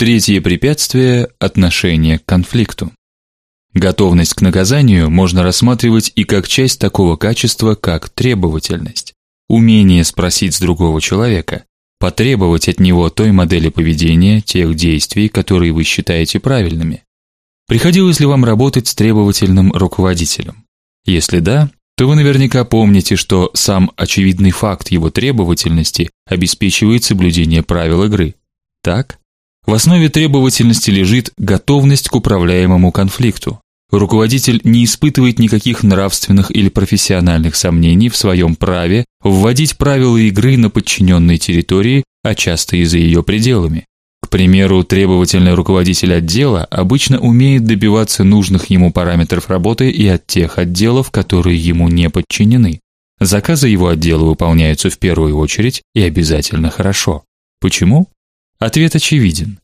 Третье препятствие отношение к конфликту. Готовность к наказанию можно рассматривать и как часть такого качества, как требовательность. Умение спросить с другого человека, потребовать от него той модели поведения, тех действий, которые вы считаете правильными. Приходилось ли вам работать с требовательным руководителем? Если да, то вы наверняка помните, что сам очевидный факт его требовательности обеспечивает соблюдение правил игры. Так? В основе требовательности лежит готовность к управляемому конфликту. Руководитель не испытывает никаких нравственных или профессиональных сомнений в своем праве вводить правила игры на подчиненной территории, а часто и за ее пределами. К примеру, требовательный руководитель отдела обычно умеет добиваться нужных ему параметров работы и от тех отделов, которые ему не подчинены. Заказы его отдела выполняются в первую очередь и обязательно хорошо. Почему? Ответ очевиден.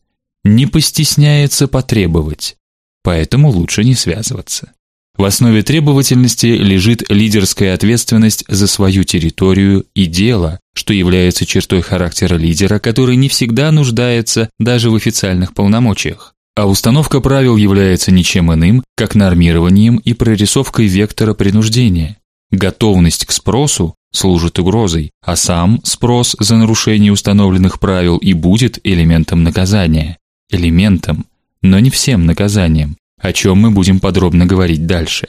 Не постесняется потребовать. Поэтому лучше не связываться. В основе требовательности лежит лидерская ответственность за свою территорию и дело, что является чертой характера лидера, который не всегда нуждается даже в официальных полномочиях. А установка правил является ничем иным, как нормированием и прорисовкой вектора принуждения. Готовность к спросу служит угрозой, а сам спрос за нарушение установленных правил и будет элементом наказания. Элементом, но не всем наказанием, о чем мы будем подробно говорить дальше.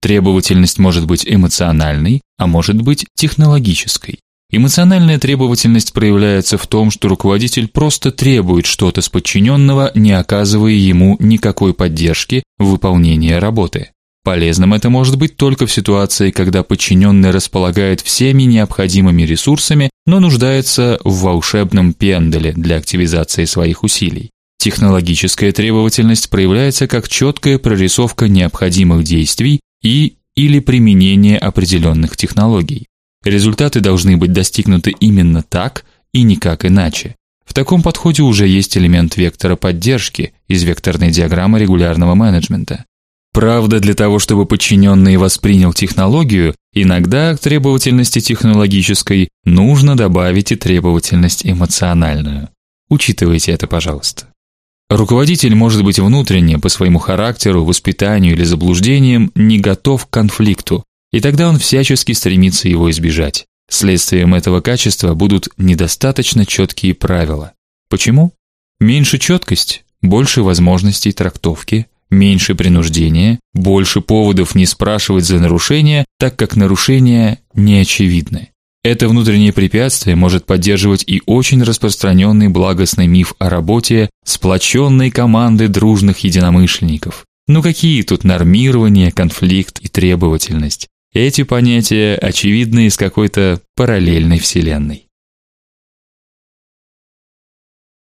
Требовательность может быть эмоциональной, а может быть технологической. Эмоциональная требовательность проявляется в том, что руководитель просто требует что-то с подчиненного, не оказывая ему никакой поддержки в выполнении работы. Полезным это может быть только в ситуации, когда подчиненный располагает всеми необходимыми ресурсами, но нуждается в волшебном пенделе для активизации своих усилий. Технологическая требовательность проявляется как четкая прорисовка необходимых действий и или применение определенных технологий. Результаты должны быть достигнуты именно так и никак иначе. В таком подходе уже есть элемент вектора поддержки из векторной диаграммы регулярного менеджмента. Правда, для того, чтобы подчиненный воспринял технологию, иногда к требовательности технологической нужно добавить и требовательность эмоциональную. Учитывайте это, пожалуйста. Руководитель может быть внутренне по своему характеру, воспитанию или заблуждениям не готов к конфликту, и тогда он всячески стремится его избежать. Следствием этого качества будут недостаточно четкие правила. Почему? Меньше четкость, больше возможностей трактовки, меньше принуждения, больше поводов не спрашивать за нарушения, так как нарушения не очевидны. Это внутреннее препятствие может поддерживать и очень распространенный благостный миф о работе сплоченной команды дружных единомышленников. Ну какие тут нормирование, конфликт и требовательность? Эти понятия очевидны из какой-то параллельной вселенной.